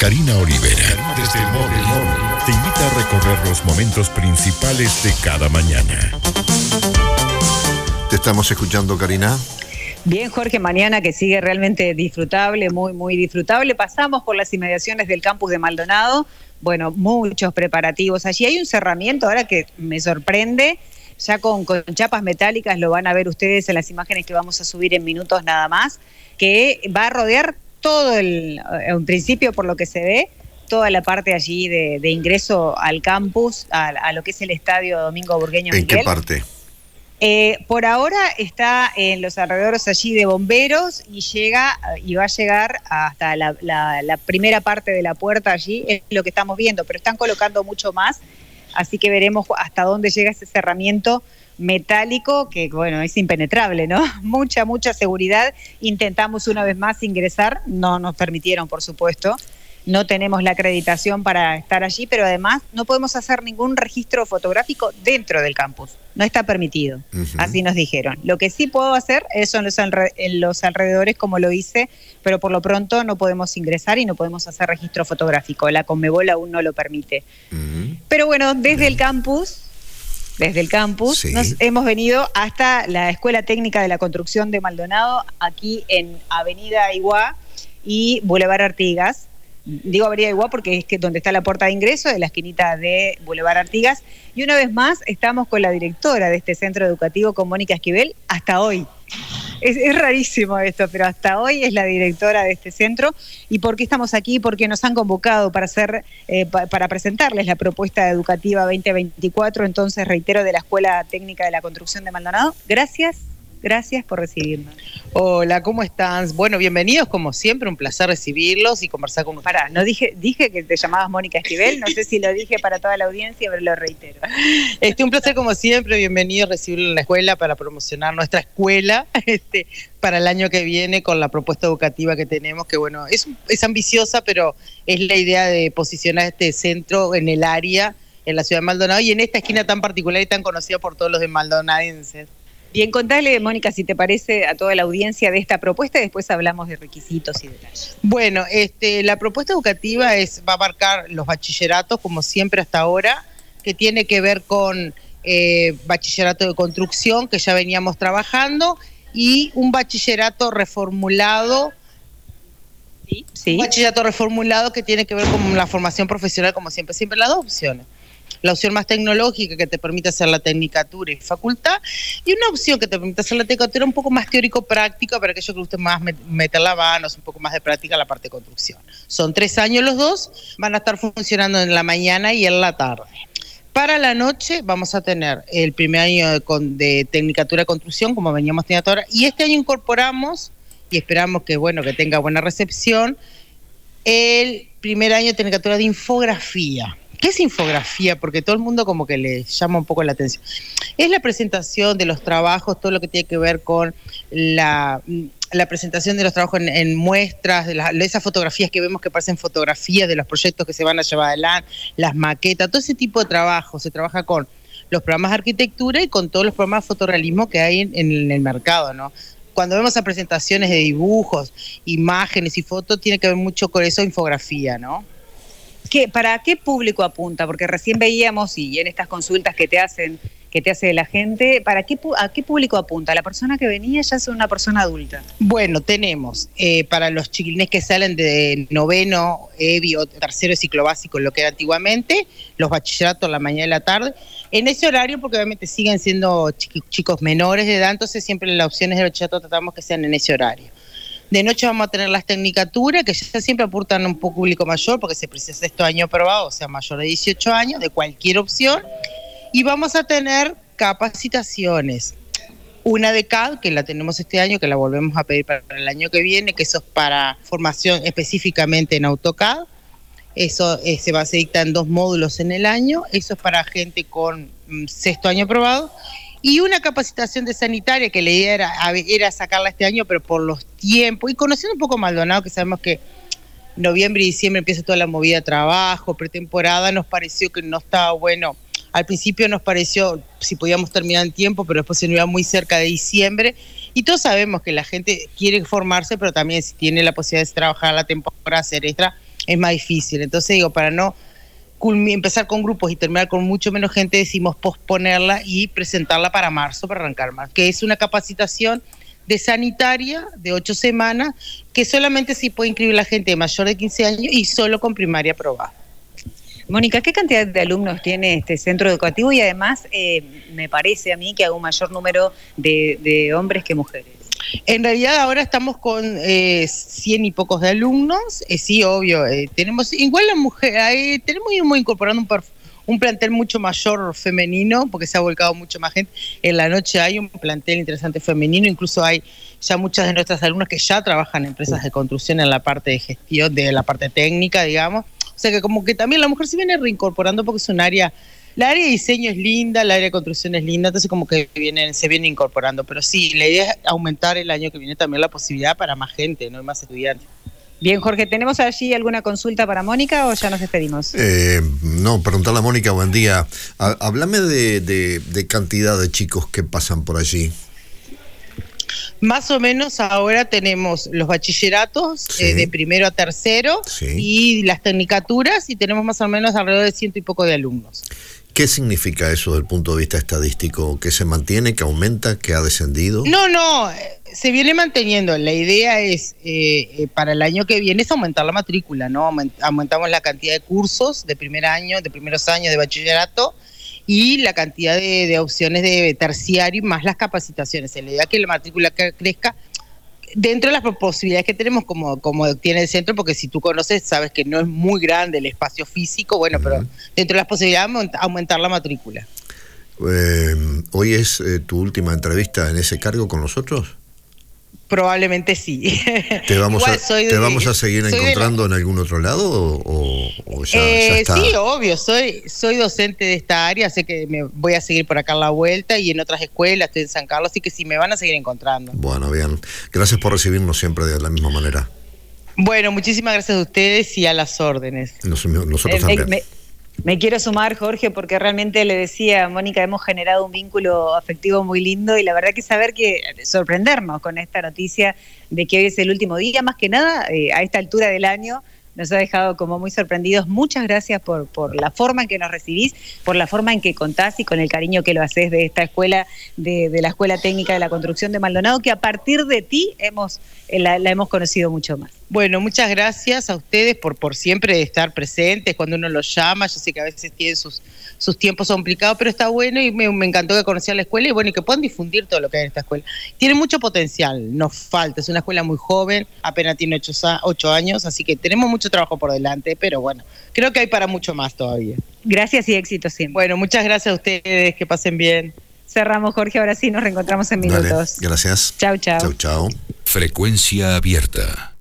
Karina Olivera, desde el móvil, te invita a recorrer los momentos principales de cada mañana. Te estamos escuchando, Karina. Bien, Jorge, mañana que sigue realmente disfrutable, muy, muy disfrutable. Pasamos por las inmediaciones del campus de Maldonado. Bueno, muchos preparativos allí. Hay un cerramiento ahora que me sorprende, ya con, con chapas metálicas, lo van a ver ustedes en las imágenes que vamos a subir en minutos nada más, que va a rodear todo el, en principio por lo que se ve, toda la parte allí de, ingreso al campus, a, lo que es el estadio Domingo Burgueño. ¿En qué parte? Eh, por ahora está en los alrededores allí de bomberos y llega y va a llegar hasta la, la, primera parte de la puerta allí, es lo que estamos viendo, pero están colocando mucho más, así que veremos hasta dónde llega ese cerramiento metálico que, bueno, es impenetrable, ¿no? Mucha, mucha seguridad. Intentamos una vez más ingresar, no nos permitieron, por supuesto. No tenemos la acreditación para estar allí, pero además no podemos hacer ningún registro fotográfico dentro del campus. No está permitido, así nos dijeron. Lo que sí puedo hacer es en los, en los alrededores, como lo hice, pero por lo pronto no podemos ingresar y no podemos hacer registro fotográfico. La Conmebol aún no lo permite. Pero bueno, desde el campus desde el campus. Nos hemos venido hasta la Escuela Técnica de la Construcción de Maldonado, aquí en Avenida Iguá y Boulevard Artigas. Digo Avenida Iguá porque es que donde está la puerta de ingreso de la esquinita de Boulevard Artigas. Y una vez más estamos con la directora de este centro educativo, con Mónica Esquivel, hasta hoy. Es, rarísimo esto, pero hasta hoy es la directora de este centro. ¿Y por qué estamos aquí? Porque nos han convocado para hacer, eh, para presentarles la propuesta educativa 2024. Entonces, reitero, de la Escuela Técnica de la Construcción de Maldonado. Gracias Gracias por recibirnos. Hola, ¿cómo están? Bueno, bienvenidos como siempre, un placer recibirlos y conversar con ustedes. Pará, no dije, dije que te llamabas Mónica Esquivel, no sé si lo dije para toda la audiencia, pero lo reitero. Este, un placer como siempre, bienvenidos a recibirlo en la escuela para promocionar nuestra escuela este, para el año que viene con la propuesta educativa que tenemos, que bueno, es, es ambiciosa, pero es la idea de posicionar este centro en el área, en la ciudad de Maldonado y en esta esquina tan particular y tan conocida por todos los de maldonadenses. Bien, contale, Mónica, si te parece a toda la audiencia de esta propuesta y después hablamos de requisitos y detalles. Bueno, este, la propuesta educativa es, va a abarcar los bachilleratos, como siempre hasta ahora, que tiene que ver con eh, bachillerato de construcción, que ya veníamos trabajando, y un bachillerato reformulado. Sí, sí. Un bachillerato reformulado que tiene que ver con la formación profesional, como siempre, siempre las dos opciones la opción más tecnológica que te permite hacer la tecnicatura y facultad, y una opción que te permite hacer la tecnicatura un poco más teórico-práctica para aquellos que guste más meter la mano, un poco más de práctica la parte de construcción. Son tres años los dos, van a estar funcionando en la mañana y en la tarde. Para la noche vamos a tener el primer año de, de tecnicatura de construcción, como veníamos teniendo ahora, y este año incorporamos, y esperamos que, bueno, que tenga buena recepción, el primer año de tecnicatura de infografía. ¿Qué es infografía? Porque todo el mundo como que le llama un poco la atención. Es la presentación de los trabajos, todo lo que tiene que ver con la, presentación de los trabajos en, muestras, de, esas fotografías que vemos que parecen fotografías de los proyectos que se van a llevar adelante, las maquetas, todo ese tipo de trabajo. Se trabaja con los programas de arquitectura y con todos los programas de fotorrealismo que hay en, en el mercado, ¿no? cuando vemos a presentaciones de dibujos, imágenes y fotos, tiene que ver mucho con eso, infografía, ¿no? ¿Para qué público apunta? Porque recién veíamos, y en estas consultas que te hacen, que te hace la gente, ¿para qué, ¿a qué público apunta? ¿La persona que venía ya es una persona adulta? Bueno, tenemos eh, para los chiquilines que salen de noveno, EVI o tercero ciclo básico, lo que era antiguamente, los bachilleratos la mañana y la tarde, en ese horario, porque obviamente siguen siendo chicos menores de edad, entonces siempre las opciones de bachillerato tratamos que sean en ese horario. De noche vamos a tener las tecnicaturas, que ya siempre aportan un poco público mayor, porque se precisa esto año aprobado, o sea, mayor de 18 años, de cualquier opción. Y vamos a tener capacitaciones. Una de CAD, que la tenemos este año, que la volvemos a pedir para el año que viene, que eso es para formación específicamente en AutoCAD. Eso eh, se va a dictar en dos módulos en el año. Eso es para gente con mm, sexto año aprobado y una capacitación de sanitaria que la idea era, era sacarla este año, pero por los tiempos, y conociendo un poco Maldonado, que sabemos que noviembre y diciembre empieza toda la movida de trabajo, pretemporada, nos pareció que no estaba bueno. Al principio nos pareció si podíamos terminar en tiempo, pero después se nos iba muy cerca de diciembre. Y todos sabemos que la gente quiere formarse, pero también si tiene la posibilidad de trabajar la temporada, hacer extra, es más difícil. Entonces digo, para no empezar con grupos y terminar con mucho menos gente, decimos posponerla y presentarla para marzo, para arrancar más, que es una capacitación de sanitaria de ocho semanas, que solamente sí puede inscribir la gente mayor de 15 años y solo con primaria aprobada. Mónica, ¿qué cantidad de alumnos tiene este centro educativo? Y además, eh, me parece a mí que hay un mayor número de, hombres que mujeres. En realidad ahora estamos con eh, 100 y pocos de alumnos, eh, sí, obvio, eh, tenemos igual la mujer, tenemos muy incorporando un, un plantel mucho mayor femenino, porque se ha volcado mucho más gente. En la noche hay un plantel interesante femenino, incluso hay ya muchas de nuestras alumnas que ya trabajan en empresas de construcción en la parte de gestión, de la parte técnica, digamos. O sea que como que también la mujer se viene reincorporando porque es un área la área de diseño es linda, la área de construcción es linda, entonces como que vienen, se viene incorporando. Pero sí, la idea es aumentar el año que viene también la posibilidad para más gente, no más estudiantes. Bien, Jorge, ¿tenemos allí alguna consulta para Mónica o ya nos despedimos? Eh, no, preguntarle a Mónica, buen día. Háblame de, cantidad de chicos que pasan por allí. Más o menos ahora tenemos los bachilleratos eh, de primero a tercero y las tecnicaturas y tenemos más o menos alrededor de ciento y poco de alumnos. ¿Qué significa eso desde el punto de vista estadístico? ¿Que se mantiene, que aumenta, que ha descendido? No, no, se viene manteniendo. La idea es, eh, eh, para el año que viene, es aumentar la matrícula, ¿no? Aumentamos la cantidad de cursos de primer año, de primeros años de bachillerato y la cantidad de, de opciones de terciario más las capacitaciones. La idea es que la matrícula crezca dentro de las posibilidades que tenemos como, como tiene el centro, porque si tú conoces, sabes que no es muy grande el espacio físico, bueno, pero dentro de las posibilidades aumentar la matrícula. Eh, ¿Hoy es eh, tu última entrevista en ese cargo con nosotros? Probablemente sí. ¿Te vamos, a, ¿te vamos a seguir encontrando en algún otro lado o, ya, eh, está? Sí, obvio. Soy, soy docente de esta área, sé que me voy a seguir por acá en la vuelta y en otras escuelas, estoy en San Carlos, así que sí me van a seguir encontrando. Bueno, bien. Gracias por recibirnos siempre de la misma manera. Bueno, muchísimas gracias a ustedes y a las órdenes. nosotros eh, también. Me quiero sumar, Jorge, porque realmente le decía a Mónica, hemos generado un vínculo afectivo muy lindo y la verdad que saber que sorprendernos con esta noticia de que hoy es el último día, más que nada eh, a esta altura del año, nos ha dejado como muy sorprendidos. Muchas gracias por, por la forma en que nos recibís, por la forma en que contás y con el cariño que lo haces de esta escuela, de, la Escuela Técnica de la Construcción de Maldonado, que a partir de ti hemos, eh, la hemos conocido mucho más. Bueno, muchas gracias a ustedes por, por siempre estar presentes cuando uno los llama. Yo sé que a veces tienen sus, sus tiempos complicados, pero está bueno y me, encantó que conocieran la escuela y bueno, y que puedan difundir todo lo que hay en esta escuela. Tiene mucho potencial, nos falta, es una escuela muy joven, apenas tiene ocho, ocho años, así que tenemos mucho trabajo por delante, pero bueno, creo que hay para mucho más todavía. Gracias y éxito siempre. Bueno, muchas gracias a ustedes, que pasen bien. Cerramos, Jorge, ahora sí nos reencontramos en minutos. gracias. Chau, chau. Chau, chau. Frecuencia abierta.